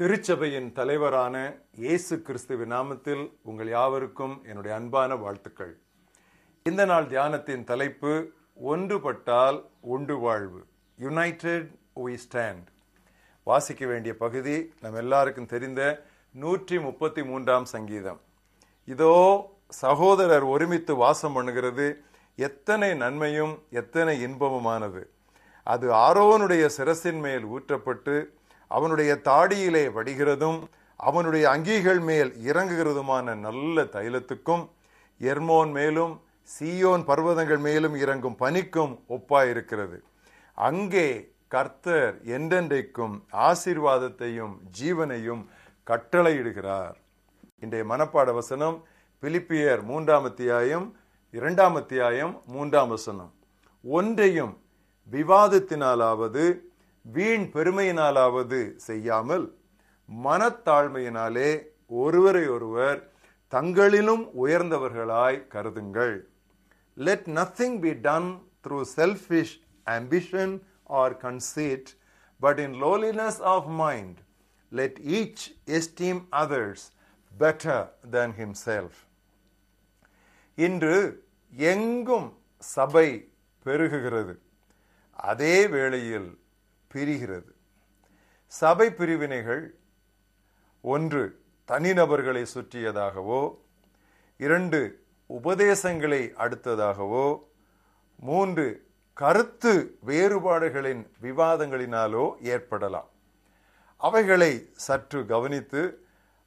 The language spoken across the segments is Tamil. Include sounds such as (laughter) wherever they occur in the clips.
திருச்சபையின் தலைவரான இயேசு கிறிஸ்துவின் நாமத்தில் உங்கள் யாவருக்கும் என்னுடைய அன்பான வாழ்த்துக்கள். இந்த நாள் தியானத்தின் தலைப்பு ஒன்றுபட்டால் ஒன்று வாழ்வு யுனைடெட் வி ஸ்டாண்ட் வாசிக்க வேண்டிய பகுதி நம் எல்லாருக்கும் தெரிந்த நூற்றி முப்பத்தி மூன்றாம் சங்கீதம். இதோ சகோதரர் ஒருமித்து வாசம் பண்ணுகிறது எத்தனை நன்மையும் எத்தனை இன்பமுமானது. அது ஆரோனுடைய சிரசின் மேல் ஊற்றப்பட்டு அவனுடைய தாடியிலே வடிகிறதும் அவனுடைய அங்கிகள் மேல் இறங்குகிறதுமான நல்ல தைலத்துக்கும் எர்மோன் மேலும் சீயோன் பர்வதங்கள் மேலும் இறங்கும் பனிக்கும் ஒப்பாயிருக்கிறது. அங்கே கர்த்தர் என்றென்றைக்கும் ஆசீர்வாதத்தையும் ஜீவனையும் கட்டளையிடுகிறார். இன்றைய மனப்பாட வசனம் பிலிப்பியர் மூன்றாம் அத்தியாயம் இரண்டாம் அத்தியாயம் மூன்றாம் வசனம். ஒன்றையும் விவாதத்தினாலாவது வீண் பெருமையினாலாவது செய்யாமல் மனத்தாழ்மையினாலே ஒருவரை ஒருவர் தங்களிலும் உயர்ந்தவர்களாய் கருதுங்கள் let nothing be done through selfish ambition or conceit, but in lowliness of mind, let each esteem others better than himself. இன்று எங்கும் சபை பெருகுகிறது அதே வேளையில் பிரிகிறது. சபை பிரிவினைகள் ஒன்று தனிநபர்களை சுற்றியதாகவோ இரண்டு உபதேசங்களை அடுத்ததாகவோ மூன்று கருத்து வேறுபாடுகளின் விவாதங்களினாலோ ஏற்படலாம். அவைகளை சற்று கவனித்து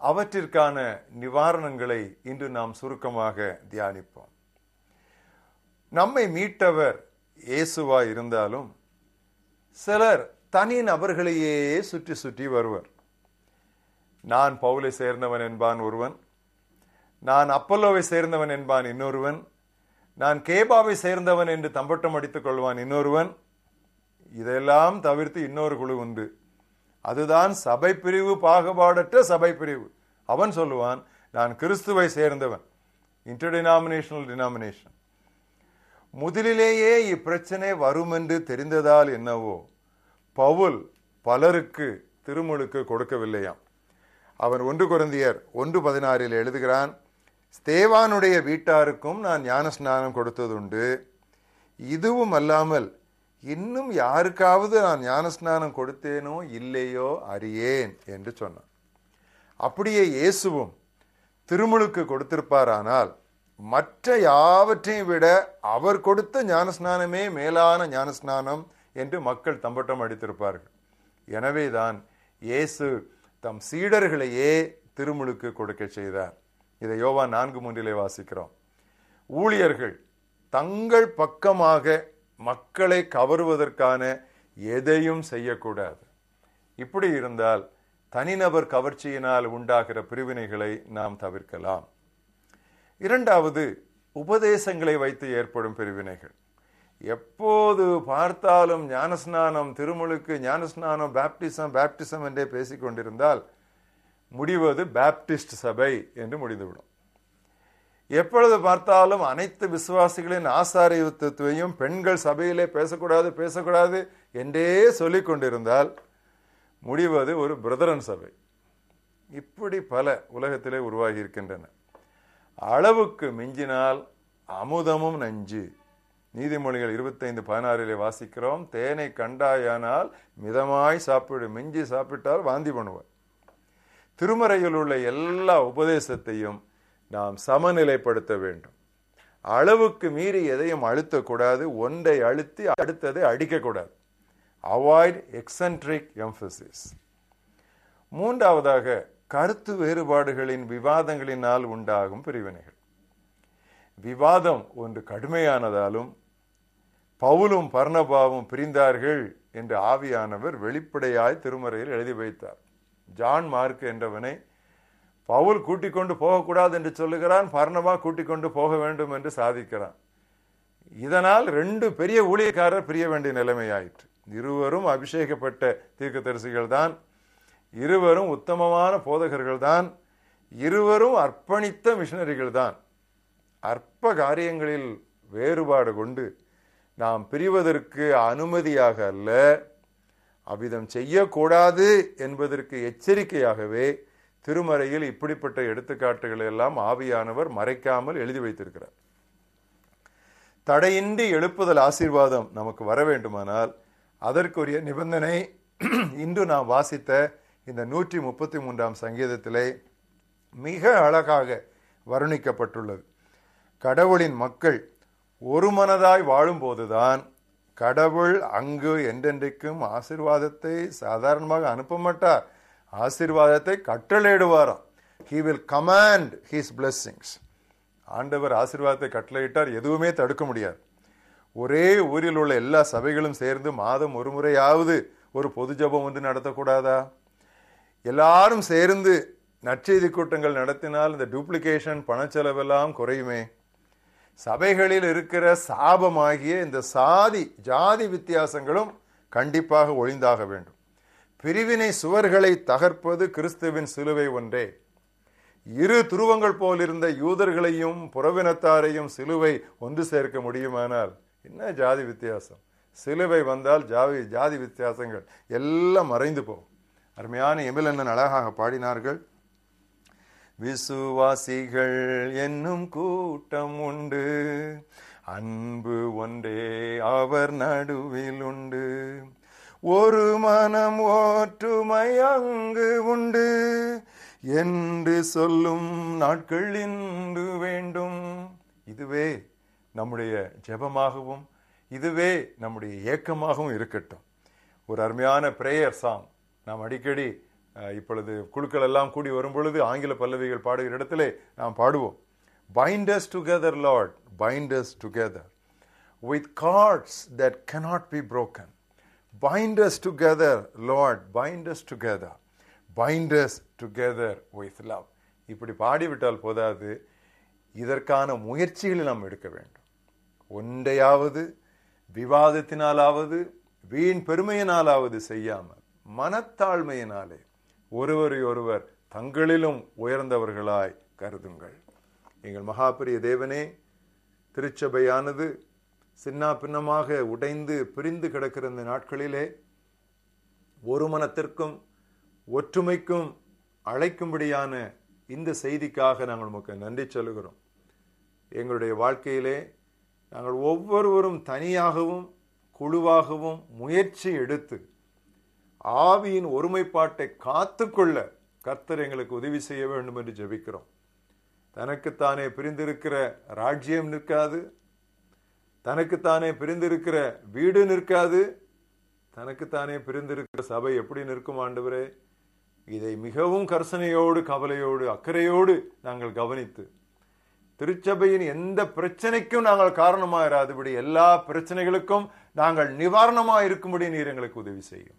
அவற்றிற்கான நிவாரணங்களை இன்று நாம் சுருக்கமாக தியானிப்போம். நம்மை மீட்டவர் இயேசுவா இருந்தாலும் சிலர் தனி நபர்களையே சுற்றி சுற்றி வருவர். நான் பவுலை சேர்ந்தவன் என்பான் ஒருவன். நான் அப்பல்லோவை சேர்ந்தவன் என்பான் இன்னொருவன். நான் கேபாவை சேர்ந்தவன் என்று தம்பட்டம் அடித்துக் கொள்வான் இன்னொருவன். இதெல்லாம் தவிர்த்து இன்னொரு குழு உண்டு. அதுதான் சபை பிரிவு பாகுபாடற்ற சபை பிரிவு அவன் சொல்லுவான் நான் கிறிஸ்துவை சேர்ந்தவன். இன்டர்டினாமினேஷனல் டினாமினேஷன் முதலிலேயே இப்பிரச்சனை வரும் என்று தெரிந்ததால் என்னவோ? பவுல் பலருக்கு திருமுழுக்கு கொடுக்கவில்லையாம். அவன் ஒன்று குருந்தியர் ஒன்று பதினாறில் எழுதுகிறான் ஸ்தேவானுடைய வீட்டாருக்கும் நான் ஞானஸ்நானம் கொடுத்ததுண்டு. இதுவும் அல்லாமல் இன்னும் யாருக்காவது நான் ஞானஸ்நானம் கொடுத்தேனோ இல்லையோ அறியேன் என்று சொன்னான். அப்படியே இயேசுவும் திருமுழுக்கு கொடுத்திருப்பாரானால் மற்ற யாவற்றையும் விட அவர் கொடுத்த ஞானஸ்நானமே மேலான ஞானஸ்நானம் என்று மக்கள் தம்பட்டம் அடித்திருப்பார்கள். எனவேதான் இயேசு தம் சீடர்களையே திருமுழுக்கு கொடுக்க செய்தார். இதை யோவா நான்கு மூன்றிலே வாசிக்கிறோம். ஊழியர்கள் தங்கள் பக்கமாக மக்களை கவருவதற்கான எதையும் செய்யக்கூடாது. இப்படி இருந்தால் தனிநபர் கவர்ச்சியினால் உண்டாகிற பிரிவினைகளை நாம் தவிர்க்கலாம். இரண்டாவது உபதேசங்களை வைத்து ஏற்படும் பிரிவினைகள். எப்போது பார்த்தாலும் ஞானஸ்நானம் திருமுழுக்கு ஞானஸ்நானம் பேப்டிசம் பேப்டிசம் என்றே பேசிக்கொண்டிருந்தால் முடிவது பேப்டிஸ்ட் சபை என்று முடிந்துவிடும். எப்பொழுது பார்த்தாலும் அனைத்து விசுவாசிகளின் ஆசாரியத்துவத்தையும் பெண்கள் சபையிலே பேசக்கூடாது பேசக்கூடாது என்றே சொல்லிக் கொண்டிருந்தால் முடிவது ஒரு பிரதரன் சபை. இப்படி பல உலகத்திலே உருவாகி இருக்கின்றன. அளவுக்கு மிஞ்சினால் அமுதமும் நஞ்சு. நீதிமொழிகள் இருபத்தைந்து பதினாறிலே வாசிக்கிறோம் தேனை கண்டாயானால் மிதமாய் சாப்பிடு மிஞ்சி சாப்பிட்டால் வாந்தி பண்ணுவார். திருமறையில் உள்ள எல்லா உபதேசத்தையும் நாம் சமநிலைப்படுத்த வேண்டும். அளவுக்கு மீறி எதையும் அழுத்தக்கூடாது ஒன்றை அழுத்தி அடுத்ததை அடிக்கக்கூடாது. அவாய்ட் எக்ஸன்ட்ரிக் எம்பசிஸ் மூன்றாவதாக கருத்து வேறுபாடுகளின் விவாதங்களினால் உண்டாகும் பிரிவினைகள். விவாதம் ஒன்று கடுமையானதாலும் பவுலும் பர்ணபாவும் பிரிந்தார்கள் என்று ஆவியானவர் வெளிப்படையாய் திருமறையில் எழுதி வைத்தார். ஜான் மார்க் என்றவனை பவுல் கூட்டிக் கொண்டு போகக்கூடாது என்று சொல்லுகிறான் பர்ணபா கூட்டிக் கொண்டு போக வேண்டும் என்று சாதிக்கிறான். இதனால் ரெண்டு பெரிய ஊழியக்காரர் பிரிய வேண்டிய நிலைமையாயிற்று. இருவரும் அபிஷேகப்பட்ட தீர்க்கதரிசிகள் தான். இருவரும் உத்தமமான போதகர்கள் தான். இருவரும் அர்ப்பணித்த மிஷினரிகள் தான். அற்ப காரியங்களில் வேறுபாடு கொண்டு நாம் பிரிவதற்கு அனுமதியாக அல்ல அவ்விதம் செய்யக்கூடாது என்பதற்கு எச்சரிக்கையாகவே திருமறையில் இப்படிப்பட்ட எடுத்துக்காட்டுகளை எல்லாம் ஆவியானவர் மறைக்காமல் எழுதி வைத்திருக்கிறார். தடையின்றி எழுப்புதல் ஆசீர்வாதம் நமக்கு வர வேண்டுமானால் அதற்குரிய நிபந்தனை (clears throat) இன்று நாம் வாசித்த இந்த நூற்றி முப்பத்தி மூன்றாம் சங்கீதத்திலே மிக அழகாக வர்ணிக்கப்பட்டுள்ளது. கடவுளின் மக்கள் ஒரு மனதாய் வாழும்போதுதான் கடவுள் அங்கு என்றென்றைக்கும் ஆசிர்வாதத்தை சாதாரணமாக அனுப்ப மாட்டார். ஆசிர்வாதத்தை கட்டளையிடுவாராம். He will command his blessings ஆண்டவர் ஆசிர்வாதத்தை கட்டளையிட்டார் எதுவுமே தடுக்க முடியாது. ஒரே ஊரில் உள்ள எல்லா சபைகளும் சேர்ந்து மாதம் ஒரு முறையாவது ஒரு பொது ஜபம் வந்து நடத்தக்கூடாதா? எல்லாரும் சேர்ந்து நற்செய்தி கூட்டங்கள் நடத்தினால் இந்த டூப்ளிகேஷன் பணச்செலவெல்லாம் குறையுமே? சபைகளில் இருக்கிற சாபமாகிய இந்த சாதி ஜாதி வித்தியாசங்களும் கண்டிப்பாக ஒழிந்தாக வேண்டும். பிரிவினை சுவர்களை தகர்ப்பது கிறிஸ்துவின் சிலுவை ஒன்றே. இரு துருவங்கள் போல் இருந்த யூதர்களையும் புறவினத்தாரையும் சிலுவை ஒன்று சேர்க்க முடியுமானால் என்ன ஜாதி வித்தியாசம்? சிலுவை வந்தால் ஜாதி ஜாதி வித்தியாசங்கள் எல்லாம் மறைந்து போகும். அருமையான எமிலண்ணன் அழகாக பாடினார்கள். விசுவாசிகள் என்னும் கூட்டம் உண்டு. அன்பு ஒன்றே அவர் நடுவில் உண்டு. ஒரு மனம் ஒற்றுமை அங்கு உண்டு. என்று சொல்லும் நாட்கள் இன்று வேண்டும். இதுவே நம்முடைய ஜெபமாகவும் இதுவே நம்முடைய ஏக்கமாகவும் இருக்கட்டும். ஒரு அருமையான பிரேயர் சாங் நாம் அடிக்கடி இப்பொழுது குழுக்கள் எல்லாம் கூடி வரும் பொழுது ஆங்கில பல்லவிகள் பாடுகிற இடத்திலே நாம் பாடுவோம். Binds together Lord binds together with cords that cannot be broken Bind together Lord Lord, together us together with love இப்படி பாடிவிட்டால் போதாது. இதற்கான முயற்சிகளை நாம் எடுக்க வேண்டும். ஒன்றையாவது விவாதத்தினாலாவது வீண் பெருமையினாலாவது செய்யாமல் மனத்தாழ்மையினாலே ஒருவரையொருவர் தங்களிலும் உயர்ந்தவர்களாய் கருதுங்கள். எங்கள் மகாபிரிய தேவனே திருச்சபையானது சின்னா பின்னமாக உடைந்து பிரிந்து கிடக்கிற இந்த நாட்களிலே ஒரு மனத்திற்கும் ஒற்றுமைக்கும் அழைக்கும்படியான இந்த செய்திக்காக நாங்கள் உமக்கு நன்றி சொல்கிறோம் எங்களுடைய வாழ்க்கையிலே நாங்கள் ஒவ்வொருவரும் தனியாகவும் குழுவாகவும் முயற்சி எடுத்து ஆவியின் ஒருமைப்பாட்டை காத்துக்கொள்ள கர்த்தர் எங்களுக்கு உதவி செய்ய வேண்டும் என்று ஜெபிக்கிறோம். தனக்குத்தானே பிரிந்திருக்கிற ராஜ்யம் நிற்காது. தனக்குத்தானே பிரிந்திருக்கிற வீடு நிற்காது. தனக்குத்தானே பிரிந்திருக்கிற சபை எப்படி நிற்கும் ஆண்டவரே? இதை மிகவும் கர்சனையோடு கவலையோடு அக்கறையோடு நாங்கள் கவனித்து திருச்சபையின் எந்த பிரச்சனைக்கும் நாங்கள் காரணமாயிராதபடி எல்லா பிரச்சனைகளுக்கும் நாங்கள் நிவாரணமாக இருக்கும்படி நீர் எங்களுக்கு உதவி செய்யும்.